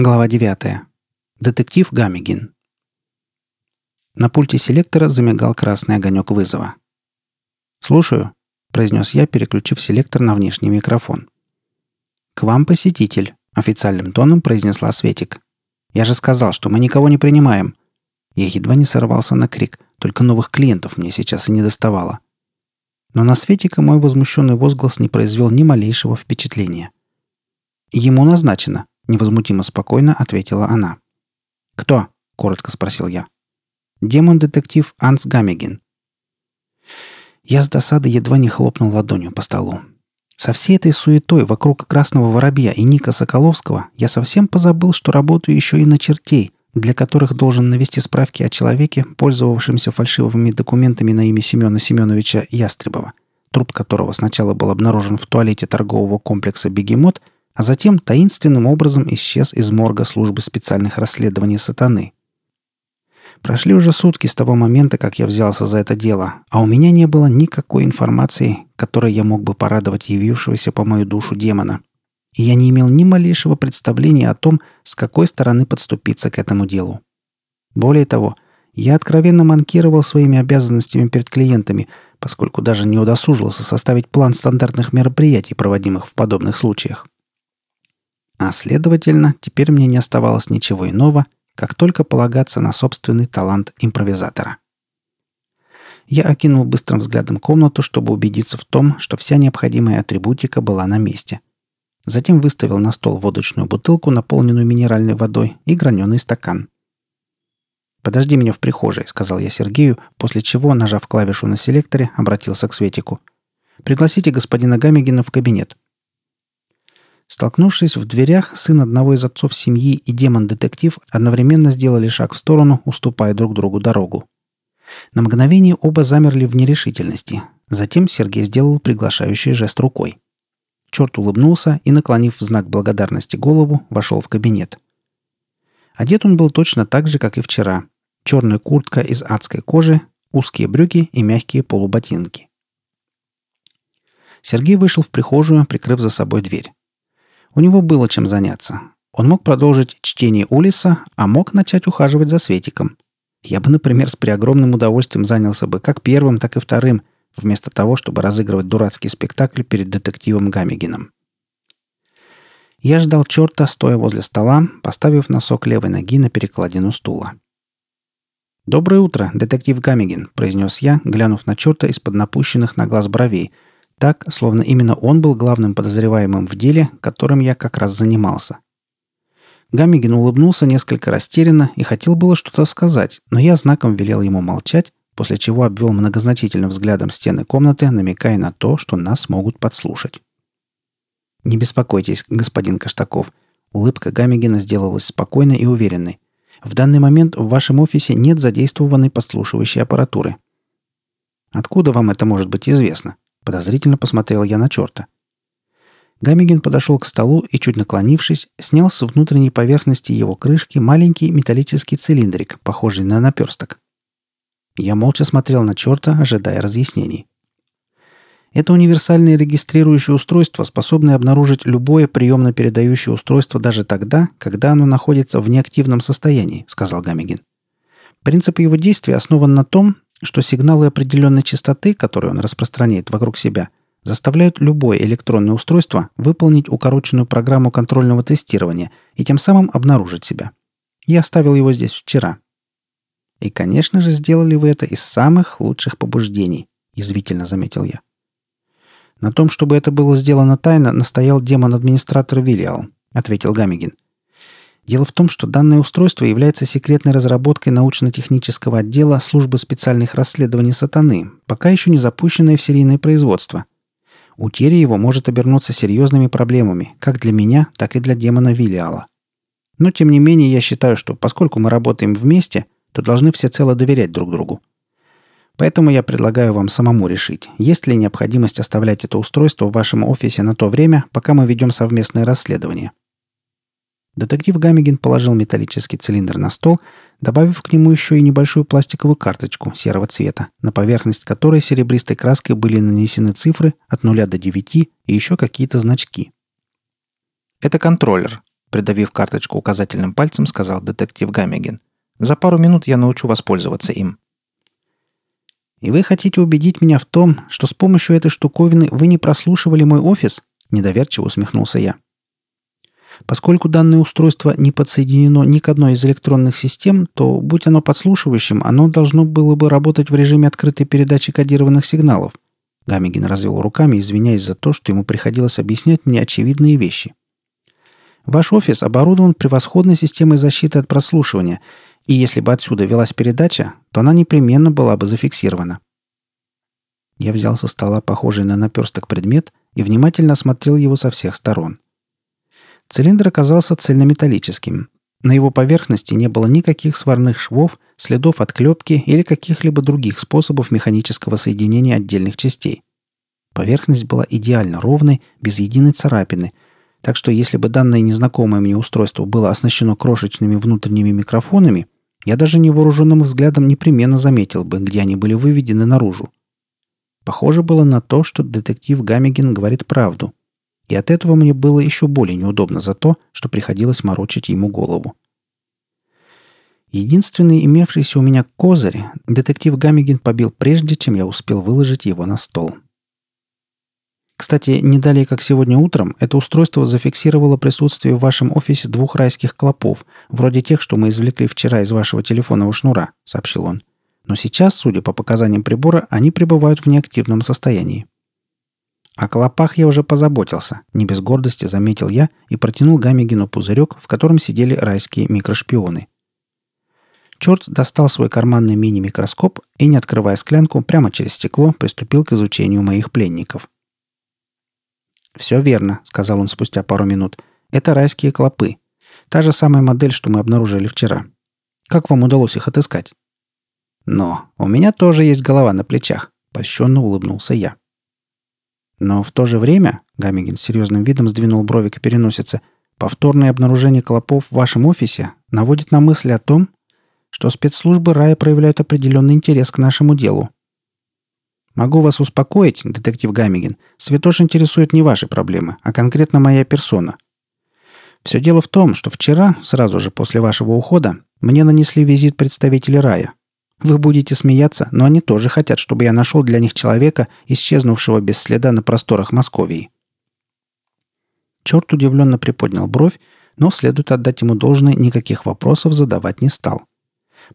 Глава 9. Детектив Гамигин. На пульте селектора замигал красный огонек вызова. «Слушаю», — произнес я, переключив селектор на внешний микрофон. «К вам посетитель», — официальным тоном произнесла Светик. «Я же сказал, что мы никого не принимаем». Я едва не сорвался на крик, только новых клиентов мне сейчас и не доставало. Но на Светика мой возмущенный возглас не произвел ни малейшего впечатления. «Ему назначено», невозмутимо спокойно ответила она. «Кто?» – коротко спросил я. «Демон-детектив Анс Гамегин». Я с досады едва не хлопнул ладонью по столу. Со всей этой суетой вокруг Красного Воробья и Ника Соколовского я совсем позабыл, что работаю еще и на чертей, для которых должен навести справки о человеке, пользовавшемся фальшивыми документами на имя Семена Семеновича Ястребова, труп которого сначала был обнаружен в туалете торгового комплекса «Бегемот», а затем таинственным образом исчез из морга службы специальных расследований сатаны. Прошли уже сутки с того момента, как я взялся за это дело, а у меня не было никакой информации, которой я мог бы порадовать явившегося по мою душу демона. И я не имел ни малейшего представления о том, с какой стороны подступиться к этому делу. Более того, я откровенно манкировал своими обязанностями перед клиентами, поскольку даже не удосужился составить план стандартных мероприятий, проводимых в подобных случаях. А следовательно, теперь мне не оставалось ничего иного, как только полагаться на собственный талант импровизатора. Я окинул быстрым взглядом комнату, чтобы убедиться в том, что вся необходимая атрибутика была на месте. Затем выставил на стол водочную бутылку, наполненную минеральной водой, и граненый стакан. «Подожди меня в прихожей», — сказал я Сергею, после чего, нажав клавишу на селекторе, обратился к Светику. «Пригласите господина Гамегина в кабинет. Столкнувшись в дверях, сын одного из отцов семьи и демон-детектив одновременно сделали шаг в сторону, уступая друг другу дорогу. На мгновение оба замерли в нерешительности. Затем Сергей сделал приглашающий жест рукой. Черт улыбнулся и, наклонив в знак благодарности голову, вошел в кабинет. Одет он был точно так же, как и вчера. Черная куртка из адской кожи, узкие брюки и мягкие полуботинки. Сергей вышел в прихожую, прикрыв за собой дверь. У него было чем заняться. Он мог продолжить чтение Улиса, а мог начать ухаживать за Светиком. Я бы, например, с преогромным удовольствием занялся бы как первым, так и вторым, вместо того, чтобы разыгрывать дурацкий спектакль перед детективом Гамигином. Я ждал черта, стоя возле стола, поставив носок левой ноги на перекладину стула. «Доброе утро, детектив Гамигин», — произнес я, глянув на черта из-под напущенных на глаз бровей — так, словно именно он был главным подозреваемым в деле, которым я как раз занимался. Гамигин улыбнулся несколько растерянно и хотел было что-то сказать, но я знаком велел ему молчать, после чего обвел многозначительным взглядом стены комнаты, намекая на то, что нас могут подслушать. «Не беспокойтесь, господин Каштаков», Улыбка Гамигина сделалась спокойной и уверенной. В данный момент в вашем офисе нет задействованной подслушивающей аппаратуры. Откуда вам это может быть известно? Подозрительно посмотрел я на черта. Гамигин подошел к столу и, чуть наклонившись, снял с внутренней поверхности его крышки маленький металлический цилиндрик, похожий на наперсток. Я молча смотрел на черта, ожидая разъяснений. Это универсальное регистрирующее устройство, способное обнаружить любое приемно-передающее устройство даже тогда, когда оно находится в неактивном состоянии, сказал Гамигин. Принцип его действия основан на том, что сигналы определенной частоты, которые он распространяет вокруг себя, заставляют любое электронное устройство выполнить укороченную программу контрольного тестирования и тем самым обнаружить себя. Я оставил его здесь вчера. И, конечно же, сделали вы это из самых лучших побуждений, язвительно заметил я. На том, чтобы это было сделано тайно, настоял демон-администратор Виллиал, ответил Гамигин – Дело в том, что данное устройство является секретной разработкой научно-технического отдела службы специальных расследований сатаны, пока еще не запущенное в серийное производство. Утеря его может обернуться серьезными проблемами, как для меня, так и для демона Виллиала. Но, тем не менее, я считаю, что поскольку мы работаем вместе, то должны всецело доверять друг другу. Поэтому я предлагаю вам самому решить, есть ли необходимость оставлять это устройство в вашем офисе на то время, пока мы ведем совместное расследование. Детектив Гамигин положил металлический цилиндр на стол, добавив к нему еще и небольшую пластиковую карточку серого цвета, на поверхность которой серебристой краской были нанесены цифры от 0 до 9 и еще какие-то значки. «Это контроллер», придавив карточку указательным пальцем, сказал детектив Гаммиген. «За пару минут я научу вас пользоваться им». «И вы хотите убедить меня в том, что с помощью этой штуковины вы не прослушивали мой офис?» – недоверчиво усмехнулся я. Поскольку данное устройство не подсоединено ни к одной из электронных систем, то, будь оно подслушивающим, оно должно было бы работать в режиме открытой передачи кодированных сигналов. Гамигин развел руками, извиняясь за то, что ему приходилось объяснять мне очевидные вещи. Ваш офис оборудован превосходной системой защиты от прослушивания, и если бы отсюда велась передача, то она непременно была бы зафиксирована. Я взял со стола похожий на наперсток предмет и внимательно осмотрел его со всех сторон – Цилиндр оказался цельнометаллическим. На его поверхности не было никаких сварных швов, следов отклепки или каких-либо других способов механического соединения отдельных частей. Поверхность была идеально ровной, без единой царапины, так что если бы данное незнакомое мне устройство было оснащено крошечными внутренними микрофонами, я даже невооруженным взглядом непременно заметил бы, где они были выведены наружу. Похоже было на то, что детектив Гаммиген говорит правду. И от этого мне было еще более неудобно за то, что приходилось морочить ему голову. Единственный имевшийся у меня козырь детектив Гамигин побил прежде, чем я успел выложить его на стол. Кстати, не далее, как сегодня утром, это устройство зафиксировало присутствие в вашем офисе двух райских клопов, вроде тех, что мы извлекли вчера из вашего телефонного шнура», — сообщил он. «Но сейчас, судя по показаниям прибора, они пребывают в неактивном состоянии». О клопах я уже позаботился, не без гордости заметил я и протянул Гамигину пузырек, в котором сидели райские микрошпионы. Черт достал свой карманный мини-микроскоп и, не открывая склянку, прямо через стекло приступил к изучению моих пленников. «Все верно», — сказал он спустя пару минут. «Это райские клопы. Та же самая модель, что мы обнаружили вчера. Как вам удалось их отыскать?» «Но у меня тоже есть голова на плечах», — польщенно улыбнулся я. Но в то же время, Гамигин с серьезным видом сдвинул брови к переносице, повторное обнаружение клопов в вашем офисе наводит на мысль о том, что спецслужбы рая проявляют определенный интерес к нашему делу. Могу вас успокоить, детектив Гамигин, Святош интересует не ваши проблемы, а конкретно моя персона. Все дело в том, что вчера, сразу же после вашего ухода, мне нанесли визит представители рая. Вы будете смеяться, но они тоже хотят, чтобы я нашел для них человека, исчезнувшего без следа на просторах Московии. Черт удивленно приподнял бровь, но следует отдать ему должное, никаких вопросов задавать не стал.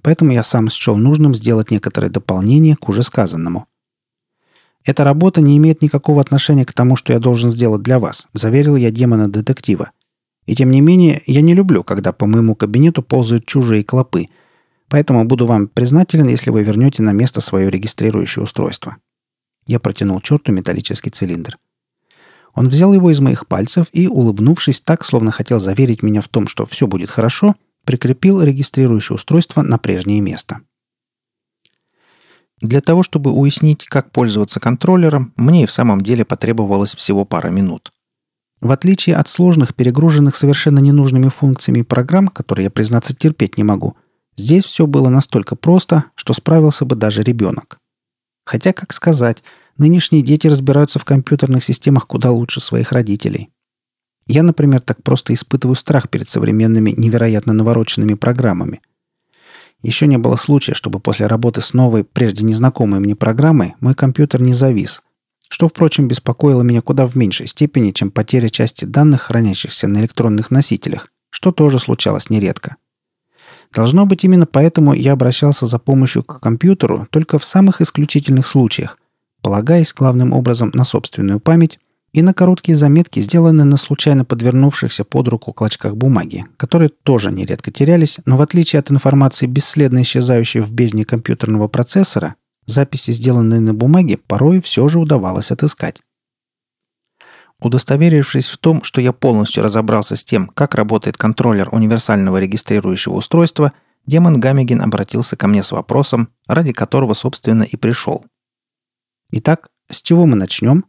Поэтому я сам счел нужным сделать некоторые дополнения к уже сказанному. «Эта работа не имеет никакого отношения к тому, что я должен сделать для вас», – заверил я демона-детектива. «И тем не менее, я не люблю, когда по моему кабинету ползают чужие клопы – Поэтому буду вам признателен, если вы вернете на место свое регистрирующее устройство». Я протянул черту металлический цилиндр. Он взял его из моих пальцев и, улыбнувшись так, словно хотел заверить меня в том, что все будет хорошо, прикрепил регистрирующее устройство на прежнее место. Для того, чтобы уяснить, как пользоваться контроллером, мне и в самом деле потребовалось всего пара минут. В отличие от сложных, перегруженных совершенно ненужными функциями программ, которые я, признаться, терпеть не могу, Здесь все было настолько просто, что справился бы даже ребенок. Хотя, как сказать, нынешние дети разбираются в компьютерных системах куда лучше своих родителей. Я, например, так просто испытываю страх перед современными невероятно навороченными программами. Еще не было случая, чтобы после работы с новой, прежде незнакомой мне программой, мой компьютер не завис, что, впрочем, беспокоило меня куда в меньшей степени, чем потеря части данных, хранящихся на электронных носителях, что тоже случалось нередко. Должно быть, именно поэтому я обращался за помощью к компьютеру только в самых исключительных случаях, полагаясь главным образом на собственную память и на короткие заметки, сделанные на случайно подвернувшихся под руку клочках бумаги, которые тоже нередко терялись, но в отличие от информации, бесследно исчезающей в бездне компьютерного процессора, записи, сделанные на бумаге, порой все же удавалось отыскать. Удостоверившись в том, что я полностью разобрался с тем, как работает контроллер универсального регистрирующего устройства, демон Гамигин обратился ко мне с вопросом, ради которого, собственно, и пришел. Итак, с чего мы начнем?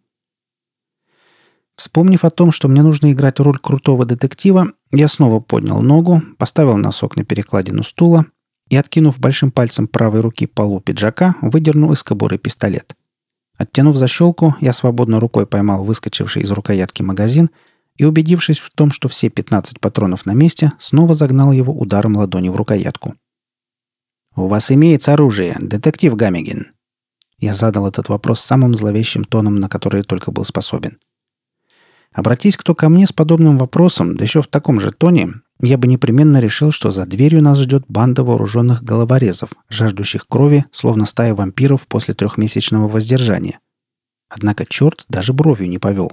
Вспомнив о том, что мне нужно играть роль крутого детектива, я снова поднял ногу, поставил носок на перекладину стула и, откинув большим пальцем правой руки полу пиджака, выдернул из кобуры пистолет – Оттянув защелку, я свободной рукой поймал выскочивший из рукоятки магазин и, убедившись в том, что все 15 патронов на месте, снова загнал его ударом ладони в рукоятку. «У вас имеется оружие, детектив Гамигин?» Я задал этот вопрос самым зловещим тоном, на который только был способен. Обратись кто ко мне с подобным вопросом, да еще в таком же тоне, я бы непременно решил, что за дверью нас ждет банда вооруженных головорезов, жаждущих крови, словно стая вампиров после трехмесячного воздержания. Однако черт даже бровью не повел.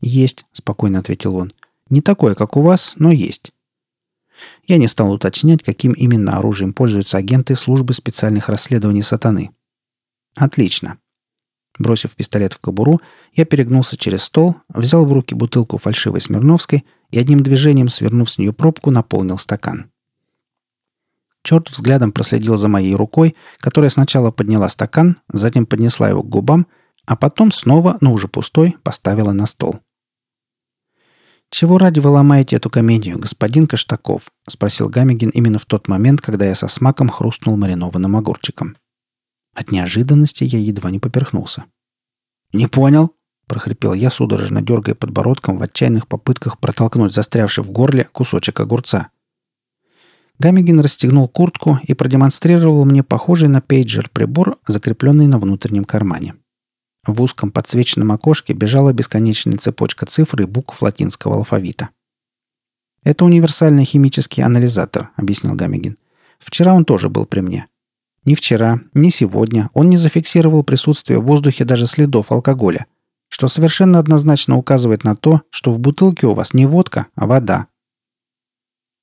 «Есть», — спокойно ответил он. «Не такое, как у вас, но есть». Я не стал уточнять, каким именно оружием пользуются агенты службы специальных расследований сатаны. «Отлично». Бросив пистолет в кобуру, я перегнулся через стол, взял в руки бутылку фальшивой Смирновской и одним движением, свернув с нее пробку, наполнил стакан. Черт взглядом проследил за моей рукой, которая сначала подняла стакан, затем поднесла его к губам, а потом снова, но уже пустой, поставила на стол. «Чего ради вы ломаете эту комедию, господин Каштаков?» — спросил Гамигин именно в тот момент, когда я со смаком хрустнул маринованным огурчиком. От неожиданности я едва не поперхнулся. «Не понял?» — прохрипел я, судорожно дергая подбородком в отчаянных попытках протолкнуть застрявший в горле кусочек огурца. Гамигин расстегнул куртку и продемонстрировал мне похожий на пейджер прибор, закрепленный на внутреннем кармане. В узком подсвеченном окошке бежала бесконечная цепочка цифр и букв латинского алфавита. «Это универсальный химический анализатор», — объяснил Гамигин. «Вчера он тоже был при мне. Ни вчера, ни сегодня он не зафиксировал присутствие в воздухе даже следов алкоголя, что совершенно однозначно указывает на то, что в бутылке у вас не водка, а вода».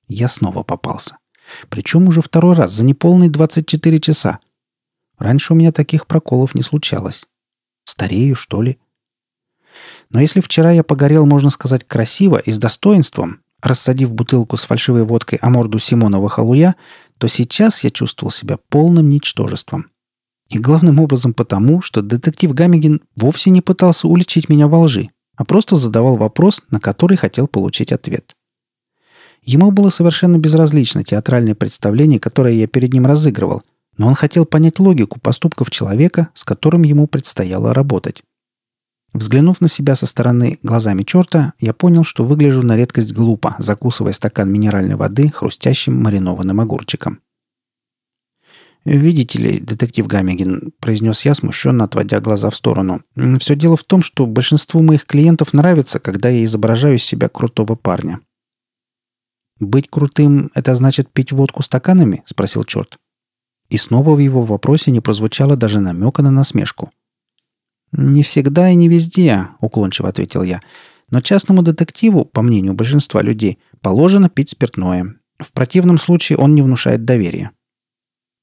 Я снова попался. Причем уже второй раз за неполные 24 часа. Раньше у меня таких проколов не случалось. Старею, что ли? Но если вчера я погорел, можно сказать, красиво и с достоинством, рассадив бутылку с фальшивой водкой о морду Симонова халуя, то сейчас я чувствовал себя полным ничтожеством. И главным образом потому, что детектив Гамигин вовсе не пытался уличить меня во лжи, а просто задавал вопрос, на который хотел получить ответ. Ему было совершенно безразлично театральное представление, которое я перед ним разыгрывал, но он хотел понять логику поступков человека, с которым ему предстояло работать. Взглянув на себя со стороны глазами черта, я понял, что выгляжу на редкость глупо, закусывая стакан минеральной воды хрустящим маринованным огурчиком. «Видите ли, детектив Гамигин», — произнес я, смущенно отводя глаза в сторону, — «все дело в том, что большинству моих клиентов нравится, когда я изображаю из себя крутого парня». «Быть крутым — это значит пить водку стаканами?» — спросил черт. И снова в его вопросе не прозвучало даже намека на насмешку. «Не всегда и не везде», — уклончиво ответил я. «Но частному детективу, по мнению большинства людей, положено пить спиртное. В противном случае он не внушает доверия».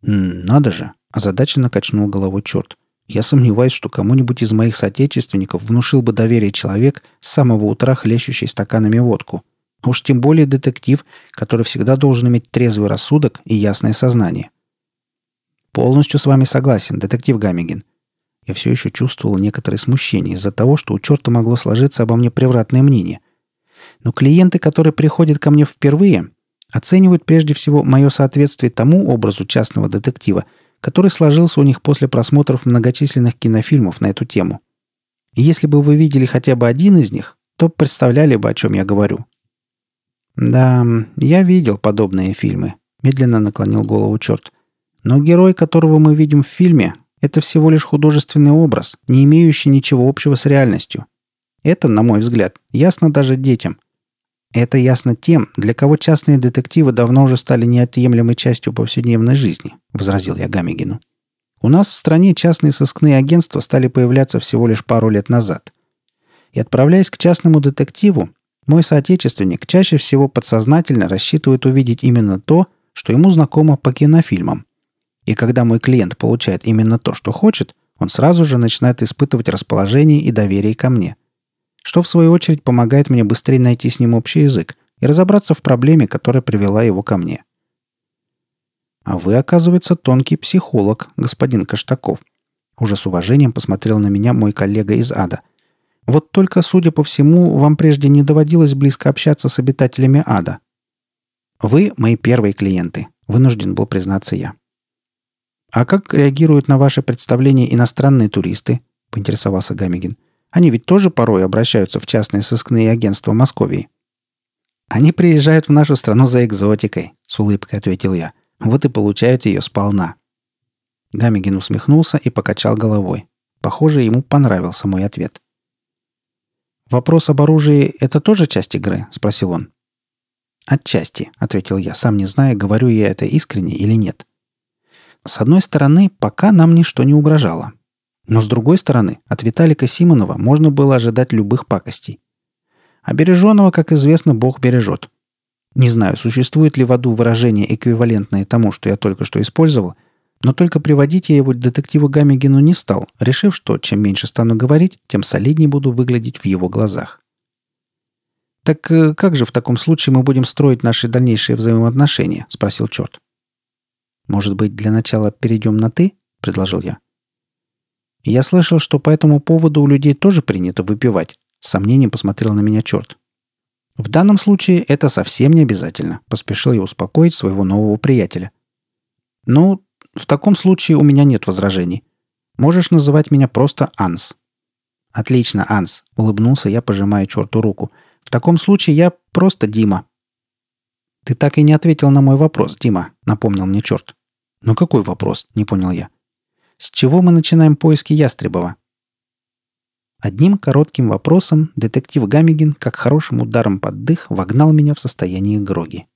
«Надо же!» – озадаченно качнул головой черт. «Я сомневаюсь, что кому-нибудь из моих соотечественников внушил бы доверие человек с самого утра хлещущий стаканами водку. Уж тем более детектив, который всегда должен иметь трезвый рассудок и ясное сознание. Полностью с вами согласен, детектив Гамигин. Я все еще чувствовал некоторое смущение из-за того, что у черта могло сложиться обо мне превратное мнение. Но клиенты, которые приходят ко мне впервые, оценивают прежде всего мое соответствие тому образу частного детектива, который сложился у них после просмотров многочисленных кинофильмов на эту тему. И если бы вы видели хотя бы один из них, то представляли бы, о чем я говорю. Да, я видел подобные фильмы, медленно наклонил голову черт. Но герой, которого мы видим в фильме, это всего лишь художественный образ, не имеющий ничего общего с реальностью. Это, на мой взгляд, ясно даже детям. Это ясно тем, для кого частные детективы давно уже стали неотъемлемой частью повседневной жизни, возразил я Гамигину. У нас в стране частные сыскные агентства стали появляться всего лишь пару лет назад. И отправляясь к частному детективу, мой соотечественник чаще всего подсознательно рассчитывает увидеть именно то, что ему знакомо по кинофильмам. И когда мой клиент получает именно то, что хочет, он сразу же начинает испытывать расположение и доверие ко мне. Что в свою очередь помогает мне быстрее найти с ним общий язык и разобраться в проблеме, которая привела его ко мне. А вы, оказывается, тонкий психолог, господин Каштаков. Уже с уважением посмотрел на меня мой коллега из ада. Вот только, судя по всему, вам прежде не доводилось близко общаться с обитателями ада. Вы мои первые клиенты, вынужден был признаться я. «А как реагируют на ваше представление иностранные туристы?» – поинтересовался Гамигин. Они ведь тоже порой обращаются в частные сыскные агентства Московии. Они приезжают в нашу страну за экзотикой, с улыбкой ответил я. Вот и получают ее сполна. Гамигин усмехнулся и покачал головой. Похоже, ему понравился мой ответ. «Вопрос об оружии — это тоже часть игры?» — спросил он. «Отчасти», — ответил я, сам не зная, говорю я это искренне или нет. С одной стороны, пока нам ничто не угрожало. Но с другой стороны, от Виталика Симонова можно было ожидать любых пакостей. А как известно, Бог бережет. Не знаю, существует ли в аду выражение, эквивалентное тому, что я только что использовал, но только приводить я его детективу Гамигину не стал, решив, что чем меньше стану говорить, тем солиднее буду выглядеть в его глазах. «Так э, как же в таком случае мы будем строить наши дальнейшие взаимоотношения?» — спросил черт. «Может быть, для начала перейдем на «ты»?» — предложил я. «Я слышал, что по этому поводу у людей тоже принято выпивать», — с сомнением посмотрел на меня черт. «В данном случае это совсем не обязательно», — поспешил я успокоить своего нового приятеля. «Ну, в таком случае у меня нет возражений. Можешь называть меня просто Анс». «Отлично, Анс», — улыбнулся я, пожимая черту руку — в таком случае я просто Дима». «Ты так и не ответил на мой вопрос, Дима», — напомнил мне черт. «Ну какой вопрос?» — не понял я. «С чего мы начинаем поиски Ястребова?» Одним коротким вопросом детектив Гамигин, как хорошим ударом под дых, вогнал меня в состояние гроги.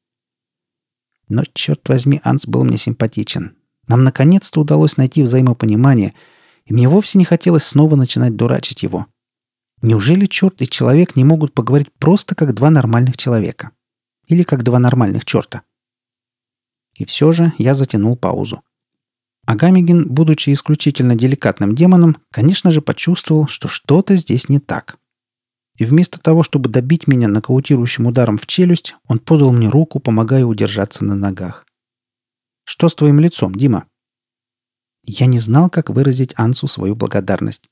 Но, черт возьми, Анс был мне симпатичен. Нам наконец-то удалось найти взаимопонимание, и мне вовсе не хотелось снова начинать дурачить его. Неужели черт и человек не могут поговорить просто как два нормальных человека? Или как два нормальных черта? И все же я затянул паузу. Агамигин, будучи исключительно деликатным демоном, конечно же почувствовал, что что-то здесь не так. И вместо того, чтобы добить меня нокаутирующим ударом в челюсть, он подал мне руку, помогая удержаться на ногах. «Что с твоим лицом, Дима?» Я не знал, как выразить Ансу свою благодарность.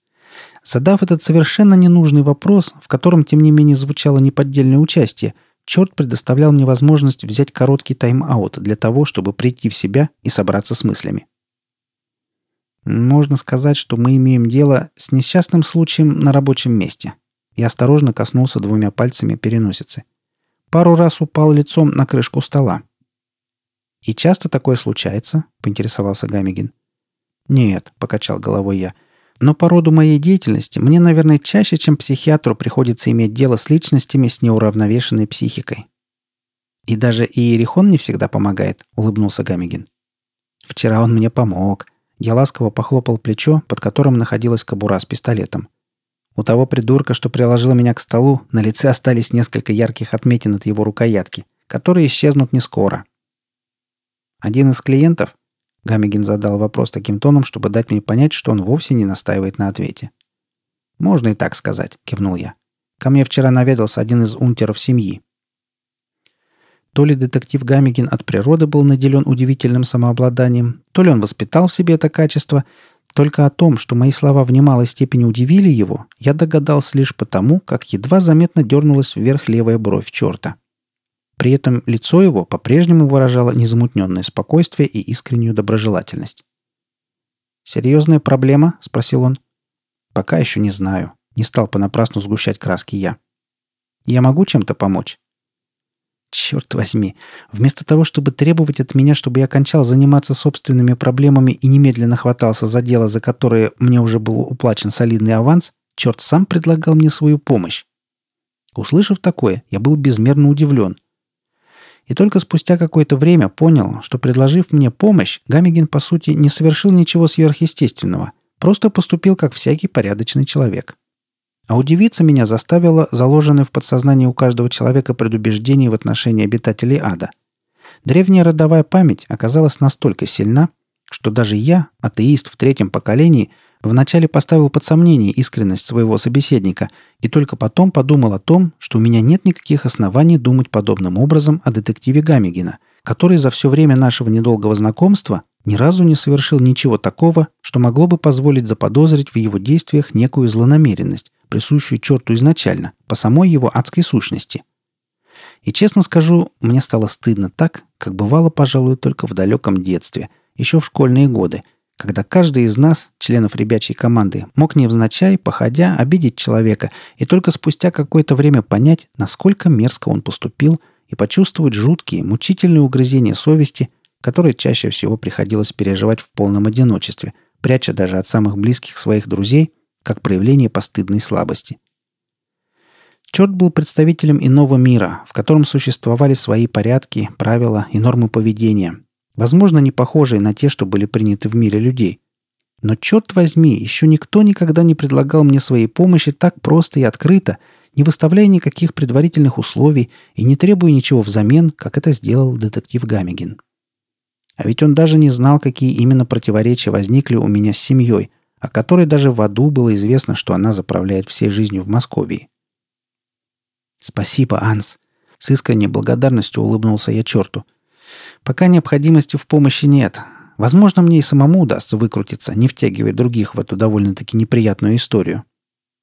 Задав этот совершенно ненужный вопрос, в котором, тем не менее, звучало неподдельное участие, черт предоставлял мне возможность взять короткий тайм-аут для того, чтобы прийти в себя и собраться с мыслями. Можно сказать, что мы имеем дело с несчастным случаем на рабочем месте. Я осторожно коснулся двумя пальцами переносицы. Пару раз упал лицом на крышку стола. «И часто такое случается?» — поинтересовался Гамигин. «Нет», — покачал головой я, — но по роду моей деятельности мне, наверное, чаще, чем психиатру, приходится иметь дело с личностями с неуравновешенной психикой. И даже Иерихон не всегда помогает, улыбнулся Гамигин. Вчера он мне помог. Я ласково похлопал плечо, под которым находилась кобура с пистолетом. У того придурка, что приложил меня к столу, на лице остались несколько ярких отметин от его рукоятки, которые исчезнут не скоро. Один из клиентов, Гамигин задал вопрос таким тоном, чтобы дать мне понять, что он вовсе не настаивает на ответе. «Можно и так сказать», — кивнул я. «Ко мне вчера наведался один из унтеров семьи». То ли детектив Гамигин от природы был наделен удивительным самообладанием, то ли он воспитал в себе это качество, только о том, что мои слова в немалой степени удивили его, я догадался лишь потому, как едва заметно дернулась вверх левая бровь черта. При этом лицо его по-прежнему выражало незамутненное спокойствие и искреннюю доброжелательность. «Серьезная проблема?» — спросил он. «Пока еще не знаю. Не стал понапрасну сгущать краски я. Я могу чем-то помочь?» Черт возьми, вместо того, чтобы требовать от меня, чтобы я кончал заниматься собственными проблемами и немедленно хватался за дело, за которое мне уже был уплачен солидный аванс, черт сам предлагал мне свою помощь. Услышав такое, я был безмерно удивлен — и только спустя какое-то время понял, что, предложив мне помощь, Гамигин, по сути, не совершил ничего сверхъестественного, просто поступил как всякий порядочный человек. А удивиться меня заставило заложенное в подсознании у каждого человека предубеждение в отношении обитателей ада. Древняя родовая память оказалась настолько сильна, что даже я, атеист в третьем поколении – Вначале поставил под сомнение искренность своего собеседника и только потом подумал о том, что у меня нет никаких оснований думать подобным образом о детективе Гамигина, который за все время нашего недолгого знакомства ни разу не совершил ничего такого, что могло бы позволить заподозрить в его действиях некую злонамеренность, присущую черту изначально, по самой его адской сущности. И честно скажу, мне стало стыдно так, как бывало, пожалуй, только в далеком детстве, еще в школьные годы – когда каждый из нас, членов ребячей команды, мог невзначай, походя, обидеть человека и только спустя какое-то время понять, насколько мерзко он поступил, и почувствовать жуткие, мучительные угрызения совести, которые чаще всего приходилось переживать в полном одиночестве, пряча даже от самых близких своих друзей, как проявление постыдной слабости. Черт был представителем иного мира, в котором существовали свои порядки, правила и нормы поведения – возможно, не похожие на те, что были приняты в мире людей. Но черт возьми, еще никто никогда не предлагал мне своей помощи так просто и открыто, не выставляя никаких предварительных условий и не требуя ничего взамен, как это сделал детектив Гамигин. А ведь он даже не знал, какие именно противоречия возникли у меня с семьей, о которой даже в аду было известно, что она заправляет всей жизнью в Москве. «Спасибо, Анс!» С искренней благодарностью улыбнулся я черту – Пока необходимости в помощи нет. Возможно, мне и самому удастся выкрутиться, не втягивая других в эту довольно-таки неприятную историю.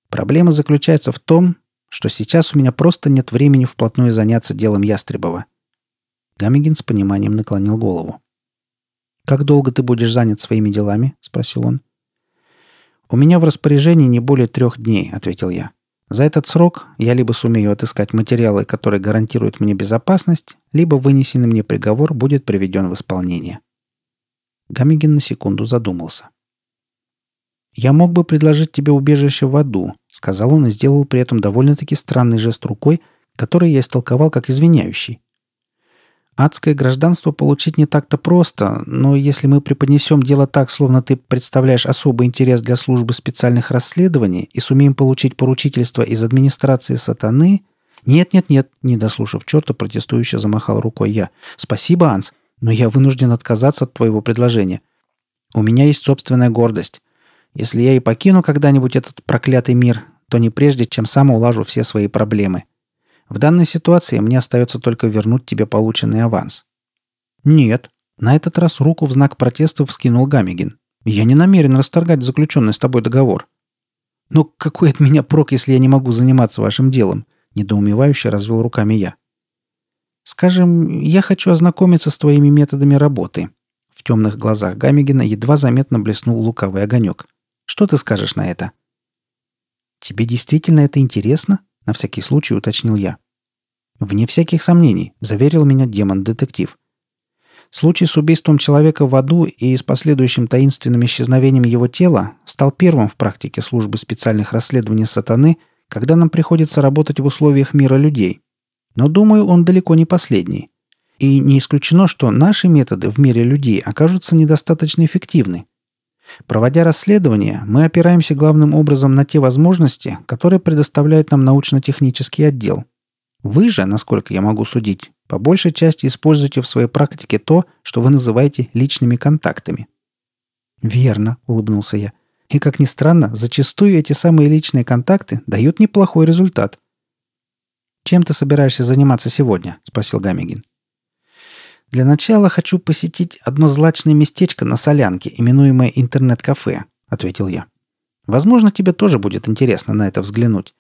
Проблема заключается в том, что сейчас у меня просто нет времени вплотную заняться делом Ястребова. Гамигин с пониманием наклонил голову. «Как долго ты будешь занят своими делами?» — спросил он. «У меня в распоряжении не более трех дней», — ответил я. За этот срок я либо сумею отыскать материалы, которые гарантируют мне безопасность, либо вынесенный мне приговор будет приведен в исполнение. Гамигин на секунду задумался. «Я мог бы предложить тебе убежище в аду», — сказал он и сделал при этом довольно-таки странный жест рукой, который я истолковал как извиняющий. Адское гражданство получить не так-то просто, но если мы преподнесем дело так, словно ты представляешь особый интерес для службы специальных расследований и сумеем получить поручительство из администрации сатаны... Нет-нет-нет, не дослушав черта, протестующе замахал рукой я. Спасибо, Анс, но я вынужден отказаться от твоего предложения. У меня есть собственная гордость. Если я и покину когда-нибудь этот проклятый мир, то не прежде, чем сам улажу все свои проблемы. — в данной ситуации мне остается только вернуть тебе полученный аванс». «Нет». На этот раз руку в знак протеста вскинул Гамигин. «Я не намерен расторгать заключенный с тобой договор». «Ну какой от меня прок, если я не могу заниматься вашим делом?» Недоумевающе развел руками я. «Скажем, я хочу ознакомиться с твоими методами работы». В темных глазах Гамигина едва заметно блеснул лукавый огонек. «Что ты скажешь на это?» «Тебе действительно это интересно?» На всякий случай уточнил я. «Вне всяких сомнений», — заверил меня демон-детектив. Случай с убийством человека в аду и с последующим таинственным исчезновением его тела стал первым в практике службы специальных расследований сатаны, когда нам приходится работать в условиях мира людей. Но, думаю, он далеко не последний. И не исключено, что наши методы в мире людей окажутся недостаточно эффективны. Проводя расследование, мы опираемся главным образом на те возможности, которые предоставляет нам научно-технический отдел. Вы же, насколько я могу судить, по большей части используете в своей практике то, что вы называете личными контактами. «Верно», — улыбнулся я. «И, как ни странно, зачастую эти самые личные контакты дают неплохой результат». «Чем ты собираешься заниматься сегодня?» — спросил Гамигин. Для начала хочу посетить одно злачное местечко на Солянке, именуемое интернет-кафе», — ответил я. «Возможно, тебе тоже будет интересно на это взглянуть.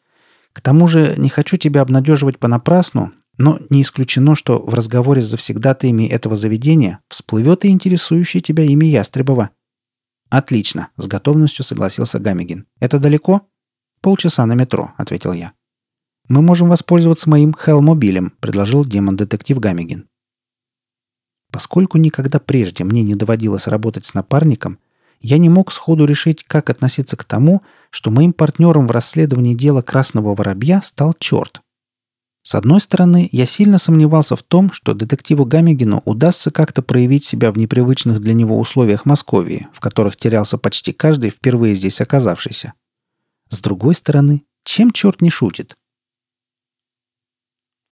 К тому же не хочу тебя обнадеживать понапрасну, но не исключено, что в разговоре с завсегдатаями этого заведения всплывет и интересующее тебя имя Ястребова». «Отлично», — с готовностью согласился Гамигин. «Это далеко?» «Полчаса на метро», — ответил я. «Мы можем воспользоваться моим хелмобилем», — предложил демон-детектив Гамигин. Поскольку никогда прежде мне не доводилось работать с напарником, я не мог сходу решить, как относиться к тому, что моим партнером в расследовании дела Красного Воробья стал черт. С одной стороны, я сильно сомневался в том, что детективу Гамигину удастся как-то проявить себя в непривычных для него условиях Московии, в которых терялся почти каждый впервые здесь оказавшийся. С другой стороны, чем черт не шутит?